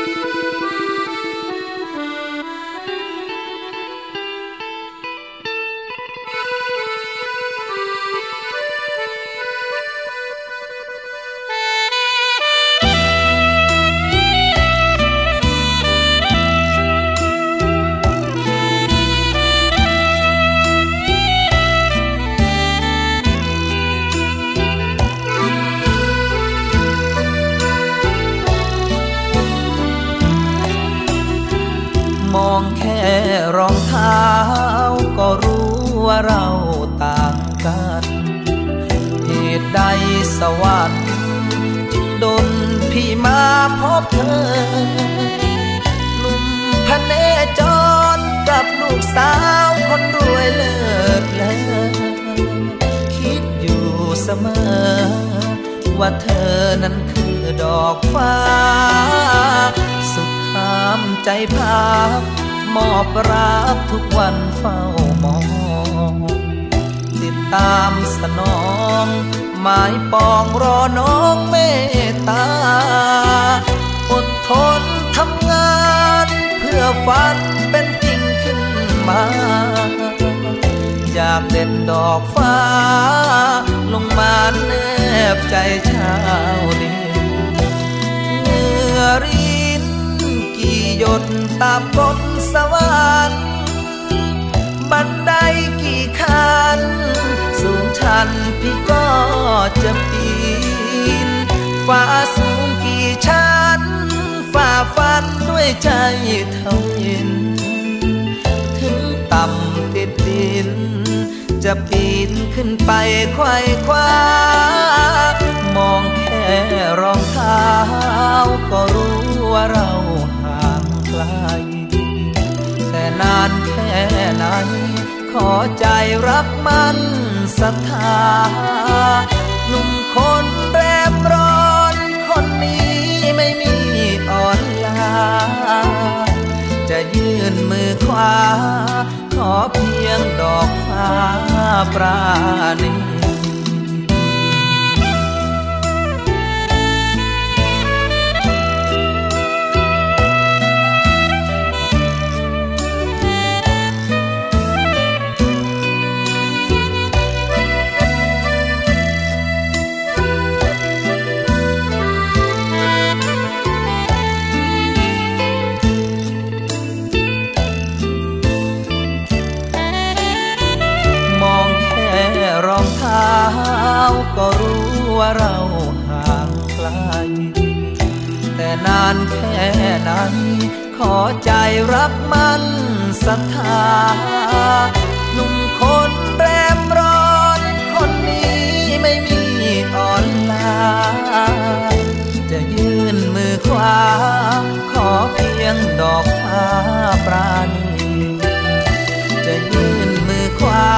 ว่าเธอนั้นคือดอกฟ้า สุดห้ามใจพักมอบรักทุกวันเฝ้ามอง ติดตามสนองหมายปองรอน้องเมตตา อดทนทำงานเพื่อฝันเป็นจริงขึ้นมาจากเด็ดดอกฟ้าลงมาแน บใจชาวดินเหงื่อรินกี่หยดตามกฎสวรรค์บันไดกี่ขั้นสูงชันพี่ก็จะปีนฟ้าสูงกี่ชั้นฝ่าฟันด้วยใจเท่ายินถึงต่ำติดดิน จะปีนขึ้นไปไขว้คว้ามองแค่รองเท้า ก็รู้ว่าเราห่างไกล แต่นานแค่ไหนขอใจรักมันศรัทธาหนุ่มคนแรมร้อนคนนี้ไม่มีอ่อนลา จะยื่นมือขวา ខោភៀងដកផ្សាប្រាណី ก็รู้ว่าเราห่างไกล แต่นานแค่ไหนขอใจรักมันศรัทธาหนุ่มคนแรมร้อน คนนี้ไม่มีอ่อนลา จะยื่นมือขวาขอเพียงดอกฟ้าปราณีจะยื่นมือขวา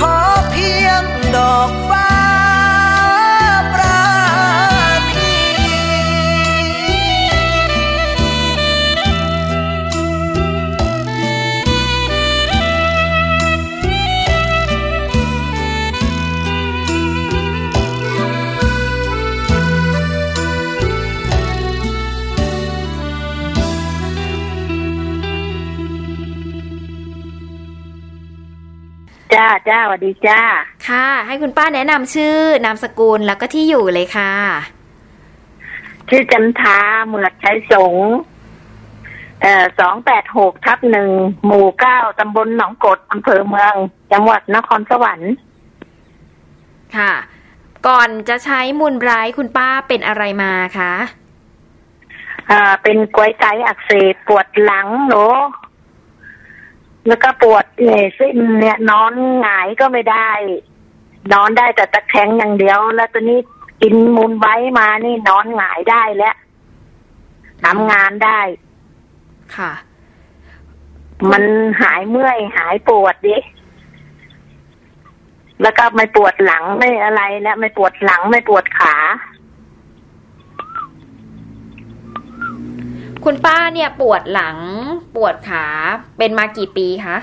ขอเพียง ดอ จ้าจ้าสวัสดีจ้า ค่ะ ให้คุณป้าแนะนำชื่อนามสกุลแล้วก็ที่อยู่เลยค่ะ ชื่อจันทาเหมือดชัยสงฆ์เอ่อสองแปดหกทับหนึ่งหมู่เก้าตำบลหนองกดอำเภอเมือง จังหวัดนครสวรรค์ ค่ะ ก่อนจะใช้มูลไบรท์คุณป้าเป็นอะไรมาคะอ่าเป็นกล้วยไก่อักเสบปวดหลังโหน แล้วก็ปวดเนี่ยเส้นเนี่ยนอนหงายก็ไม่ได้ นอนได้แต่ตะแคงอย่างเดียว แล้วตอนนี้กินมูลไบท์มานี่นอนหงายได้แล้วทำงานได้ ค่ะ มันหายเมื่อยหายปวดดิแล้วก็ไม่ปวดหลังไม่อะไรแล้วไม่ปวดหลังไม่ปวดขา คุณป้าเนี่ยปวดหลังปวดขาเป็นมากี่ปีคะ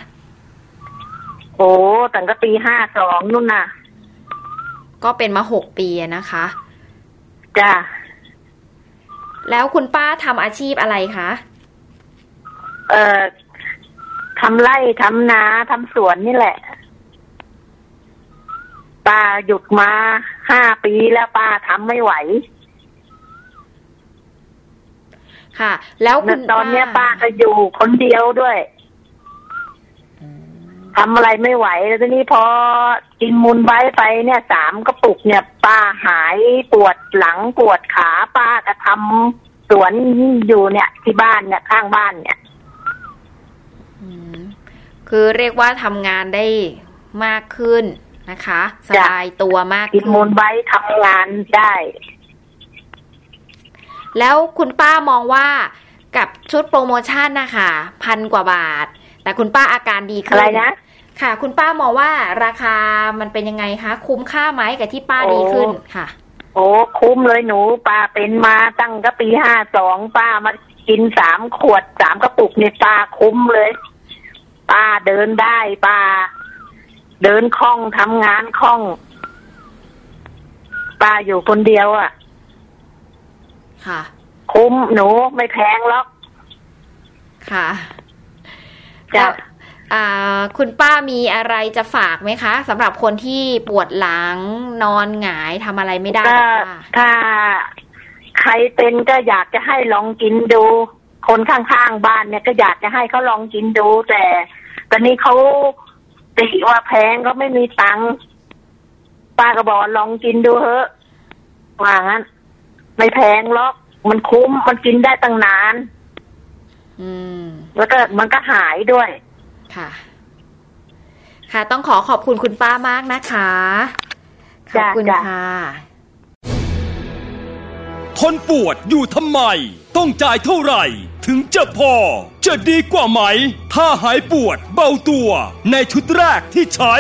โอ้ตั้งแต่ปีห้าสองนู่นน่ะ ก็เป็นมาหกปีอะนะคะจ้าแล้วคุณป้าทำอาชีพอะไรคะเอ่อทำไร่ทำนาทำสวนนี่แหละ ป้าหยุดมาห้าปีแล้วป้าทำไม่ไหว ค่ะ แล้วคุณตอนเนี้ยป้าก็อยู่คนเดียวด้วยทำอะไรไม่ไหวแล้วทีนี้พอกินมูลไว้ไปเนี่ยสามกระปุกเนี่ย ป้าหายปวดหลังปวดขาป้าก็ทำสวนอยู่เนี่ย ที่บ้านเนี่ยข้างบ้านเนี่ยคือเรียกว่าทำงานได้มากขึ้นนะคะ สบายตัวมากกินขึ้มูนลไว้ทำงานได้ แล้วคุณป้ามองว่ากับชุดโปรโมชั่นนะคะพันกว่าบาท แต่คุณป้าอาการดีขึ้นอะไรนะค่ะ คุณป้ามองว่าราคามันเป็นยังไงคะ คุ้มค่าไหมกับที่ป้าโอ้ดีขึ้นค่ะ โอ้คุ้มเลยหนูป้าเป็นมาตั้งก็ปีห้าสองป้ามากินสามขวดสามกระปุกเนี่ยป้าคุ้มเลย ป้าเดินได้ป้า เดินคล่องทำงานคล่อง ป้าอยู่คนเดียวอะ่ะ ค่ะ คุ้มหนูไม่แพงหรอก ค่ะจ้ะแล้วอ่าคุณป้ามีอะไรจะฝากไหมคะสำหรับคนที่ปวดหลังนอนหงายทำอะไรไม่ได้ถ้าแบบป้าถ้าใครเป็นก็อยากจะให้ลองกินดู คนข้างๆบ้านเนี่ยก็อยากจะให้เขาลองกินดู แต่ตอนนี้เขาติว่าแพงก็ไม่มีตังค์ป้าก็บอกว่าลองกินดูเถอะว่างั้น ไม่แพงหรอกมันคุ้มมันกินได้ตั้งนาน อืม แล้วก็มันก็หายด้วย ค่ะ ค่ะ ต้องขอขอบคุณคุณป้ามากนะคะ ขอบคุณจ้ะค่ะ ทนปวดอยู่ทำไม ต้องจ่ายเท่าไหร่ ถึงจะพอ จะดีกว่าไหม ถ้าหายปวดเบาตัว ในชุดแรกที่ใช้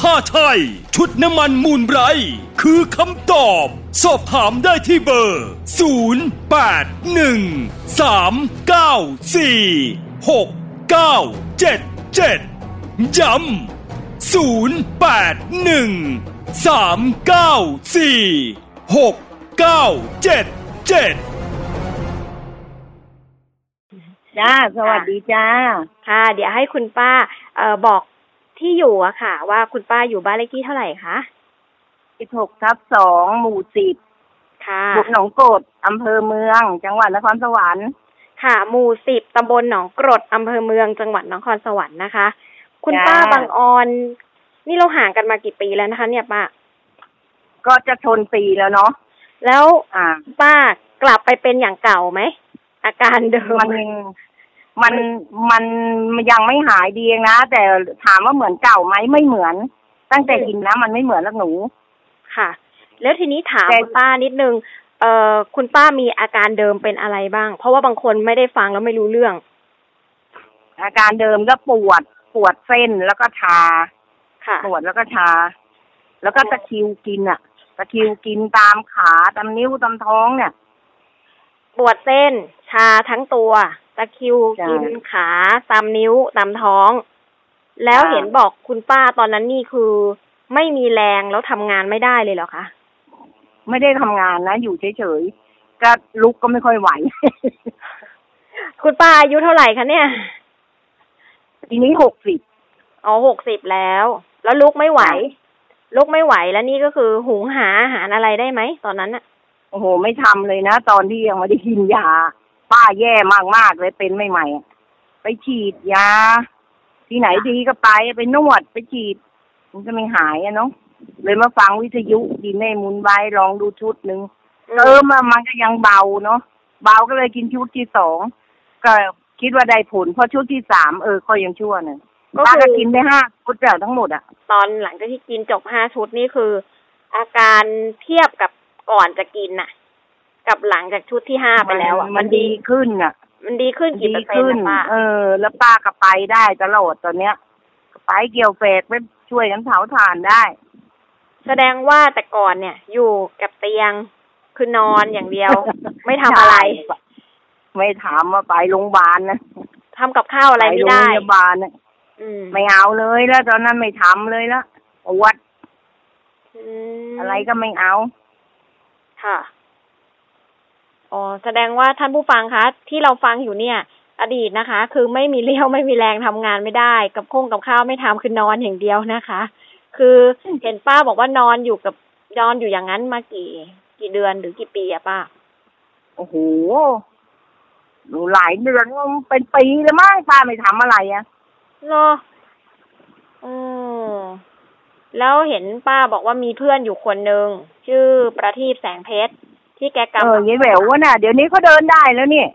ถ้าใช่ชุดน้ำมันมูลไบร์คือคำตอบ สอบถามได้ที่เบอร์ 0 8 1 3 9 4 6 9 7 7ย้ำ0 จ้า สวัสดีจ้า ค่ะ เดี๋ยวให้คุณป้า เอ่อบอกที่อยู่อะค่ะ ว่าคุณป้าอยู่บ้านเลขที่เท่าไหร่คะสิบหกทับสองหมู่สิบค่ะบุกหนองโกดอำเภอเมือง จังหวัดนครสวรรค์ ค่ะ หมู่สิบตำบลหนองกรดอำเภอเมือง จังหวัดนครสวรรค์นะคะ คุณจ้าป้าบางออน นี่เราห่างกันมากี่ปีแล้วนะคะ เนี่ยป้า ก็จะชนปีแล้วเนาะ แล้วอ่าป้ากลับไปเป็นอย่างเก่าไหมอาการเดิมมัน มันมันยังไม่หายดีเองนะ แต่ถามว่าเหมือนเก่าไหมไม่เหมือน ตั้งแต่กินแล้วมันไม่เหมือนแล้วหนูค่ะ แล้วทีนี้ถามแต่คุณป้านิดนึงเอ่อคุณป้ามีอาการเดิมเป็นอะไรบ้าง เพราะว่าบางคนไม่ได้ฟังแล้วไม่รู้เรื่อง อาการเดิมก็ปวดปวดเส้นแล้วก็ชาค่ะปวดแล้วก็ชา แล้วก็ตะคริวกินอะตะคริวกินตามขาตามนิ้วตามท้องเนี่ย ปวดเส้น ชาทั้งตัว ตะคริวจ้ะกินขาตามนิ้วตามท้อง แล้วค่ะเห็นบอกคุณป้าตอนนั้นนี่คือไม่มีแรงแล้วทำงานไม่ได้เลยเหรอคะไม่ได้ทำงานนะอยู่เฉยๆก็ลุกก็ไม่ค่อยไหว คุณป้าอายุเท่าไหร่คะเนี่ยทีนี้หกสิบอ๋อหกสิบแล้ว แล้วลุกไม่ไหว ลุกไม่ไหวแล้วนี่ก็คือหุงหาอาหารอะไรได้ไหมตอนนั้นอะโอ้โห ไม่ทำเลยนะ ตอนที่ยังไม่ได้กินยา ป้าแย่มากๆเลยเป็นใหม่ๆอะไปฉีดยา ที่ไหนดีก็ไปไปนวดไปฉีด มันก็ไม่หายอะเนาะเลยมาฟังวิทยุดีเน่มุนไบลองดูชุดหนึ่งเออมามันก็ยังเบาเนาะเบาก็เลยกินชุดที่สองก็คิดว่าได้ผลเพราะชุดที่สามเออก็ยังชั่วหนึ่งก็ป้าคืก็อกินไปห้าชุดแล้วทั้งหมดอะตอนหลังจากที่กินจบห้าชุดนี่คือ อาการเทียบกับก่อนจะกินน่ะ กับหลังจากชุดที่ห้าไปแล้วอะมันดีขึ้นอะ มันดีขึ้นกี่ดีเปอร์เซ็นขึ้ต์นนะป้าเออ แล้วป้าก็ไปได้ตลอดตอนเนี้ย ไปเกี่ยวเฟกไปช่วยกันเผาถ่านได้ แสดงว่าแต่ก่อนเนี่ย อยู่กับเตียงคือนอนอย่างเดียว ไม่ทำอะไรใช่ไม่ถามว่าไปโรงพยาบาลนะทำกับข้าวอะไรไปไม่โรงได้พยาบาลนะอืมไม่เอาเลยแล้วตอนนั้นไม่ทำเลยละปวดอืมอะไรก็ไม่เอา ค่ะ อ๋อแสดงว่าท่านผู้ฟังคะ ที่เราฟังอยู่เนี่ย อดีตนะคะ คือไม่มีเรี่ยวไม่มีแรงทำงานไม่ได้ กับคงกับข้าวไม่ทำคือนอนอย่างเดียวนะคะ คือเห็นป้าบอกว่านอนอยู่กับนอนอยู่อย่างนั้นมากี่ กี่เดือนหรือกี่ปีอะป้าโอ้โหหนูหลายเดือนเป็นปีแล้วมั้งป้าไม่ทำอะไรอะเนาะอืมแล้วเห็นป้าบอกว่ามีเพื่อนอยู่คนหนึ่งชื่อประทีปแสงเพชร ที่แกเออกำยายแหววว่าน่ะเดี๋ยวนี้เขาเดินได้แล้วเนี่ย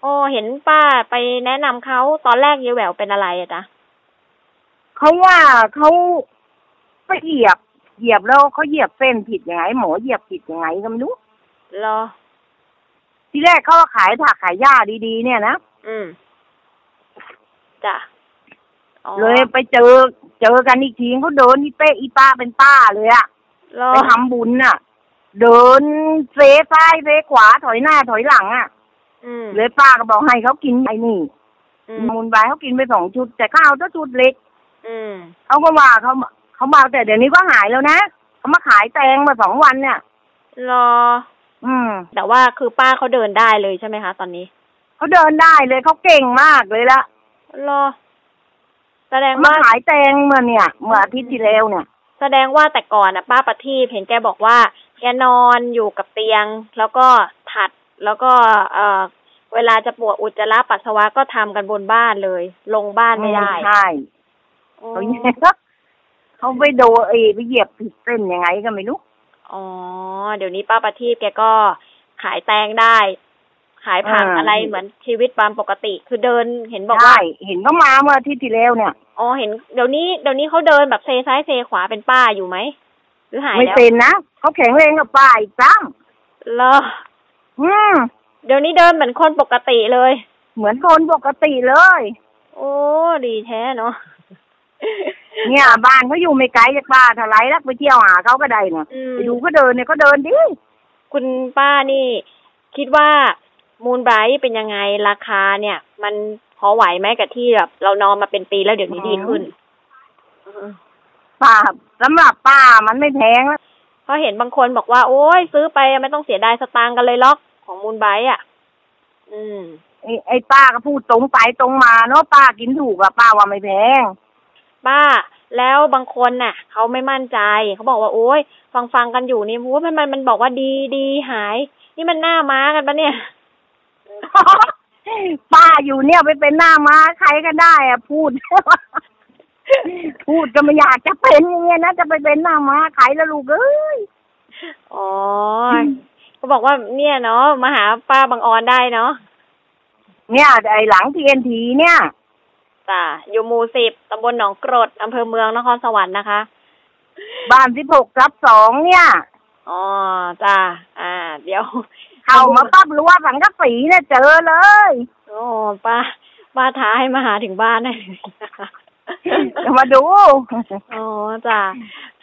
โอ้เห็นป้าไปแนะนำเขาตอนแรกยายแหววเป็นอะไรอะจ๊ะเขาว่าเขาไปเหยียบ เหยียบแล้วเขาเหยียบเส้นผิดยังไงหมอเหยียบผิดยังไงก็ไม่รู้เหรอ ทีแรกเขาก็ขายผักขายหญ้าดีๆ เนี่ยนะอืมจ้ะอ๋อเลยไปเจอ เจอกันอีกทีเขาเดินอีเป้อีป้าเป็นป้าเลยอะเหรอไปทำบุญน่ะ เดินเซซ้ายเซขวาถอยหน้าถอยหลังอะอืมเลยป้าก็บอกให้เขากินไอ้นี่อืมมูลใบเขากินไปสองชุด แต่เขาเอาแต่ชุดเล็กอืมเขาก็ว่าเขาเขามาแต่เดี๋ยวนี้ก็หายแล้วนะเขามาขายแตงมาสองวันเนี่ยรอ อืม แต่ว่าคือป้าเขาเดินได้เลยใช่ไหมคะ ตอนนี้เขาเดินได้เลยเขาเก่งมากเลยละรอ แสดงเขามาว่าขายแตงเมื่อเนี่ย เมื่ออาทิตย์ที่แล้วเนี่ย แสดงว่าแต่ก่อนอะป้าประทีปเห็นแกบอกว่า แกนอนอยู่กับเตียง แล้วก็ถัดแล้วก็เอ่อเวลาจะปวดอุจจาระปัสสาวะก็ทำกันบนบ้านเลย ลงบ้านไม่ได้ใช่โอ้เขาแย่เขาไปโดนเอยไปเหยียบผิดเส้นยังไงก็ไม่รู้อ๋อเดี๋ยวนี้ป้าประทีปแกก็ขายแตงได้ ขายผักอ่าอะไรเหมือนชีวิตตามปกติ คือเดินเห็นบอกว่าใช่เห็นเขามาเมื่ออาทิตย์ที่แล้วเนี่ยอ๋อเห็นเดี๋ยวนี้เดี๋ยวนี้เขาเดินแบบเซซ้ายเซขวาเป็นป้าอยู่ไหม หรือหายไม่แล้วเป็นนะเขาแข็งแรงกับป้าอีกซ้เหรอำอืมเดี๋ยวนี้เดินเหมือนคนปกติเลย เหมือนคนปกติเลย โอ้ดีแท้เนาะเนี่ย บ้านเขาอยู่ไม่ไกลจากป้าเท่าไรแล้วไปเที่ยวหาเขาก็ได้เนี่ยอืมไปดูเขาเดินเนี่ยเขาเดินดิคุณป้านี่ คิดว่ามูลไบรท์เป็นยังไงราคาเนี่ย มันพอไหวไหมกับที่แบบเรานอนมาเป็นปีแล้วเดี๋ยวนี้ดีขึ้น ป้าสำหรับป้ามันไม่แพงแล้วเพราะเห็นบางคนบอกว่า โอ้ยซื้อไปไม่ต้องเสียดายสตางค์กันเลยล็อกของมูลไบรท์อะ อืม ไอ้ไอ้ป้าก็พูดตรงไปตรงมาเนาะป้ากินถูกอะป้าว่าไม่แพงป้า แล้วบางคนน่ะเขาไม่มั่นใจเขาบอกว่าโอ๊ยฟังฟังๆกันอยู่นี่ว่ามันมันมันบอกว่าดีดีหาย นี่มันหน้าม้ากันปะเนี่ย ป้าอยู่เนี่ยไปเป็นหน้าม้าใครก็ได้อะพูด พูดก็ไม่อยากจะเป็นอย่างเงี้ยนะจะไปเป็นหน้าม้าใครละลูกเอ้ยอ๋อเขาบอกว่าเนี่ยเนาะมาหาป้าบางออนได้เนาะเนี่ยไอ้หลังทีเอ็นทีเนี่ยจ้ะอยู่หมู่สิบตำบลหนองกรดอำเภอเมืองนครสวรรค์นะคะ บ้านสิบหกทับสองเนี่ยอ๋อจ้ะอ่า เดี๋ยว เข้ามาปั๊บรั้วสังกะสีเนี่ยเจอเลย โอ้ป้าป้าท้าให้มาหาถึงบ้านได้เลยนะคะจะ มาดู อ๋อจ้ะ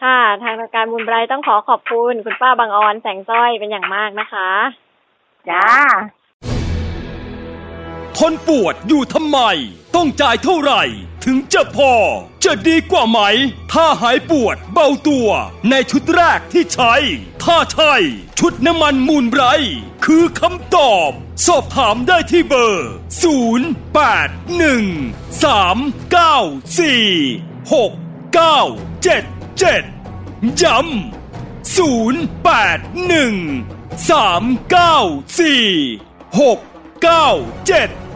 ค่ะทางรายการบุญไบรท์ต้องขอขอบคุณ คุณป้าบางออนแสงสร้อยเป็นอย่างมากนะคะ จ้า ทนปวดอยู่ทำไม ต้องจ่ายเท่าไหร่ ถึงจะพอ จะดีกว่าไหม ถ้าหายปวดเบาตัว ในชุดแรกที่ใช้ ถ้าใช่ ชุดน้ำมันมูลไบร์คือคำตอบ สอบถามได้ที่เบอร์ 0 8 1 3 9 4 6 9 7 7ย้ำ0 8 1 3 9 4 6 9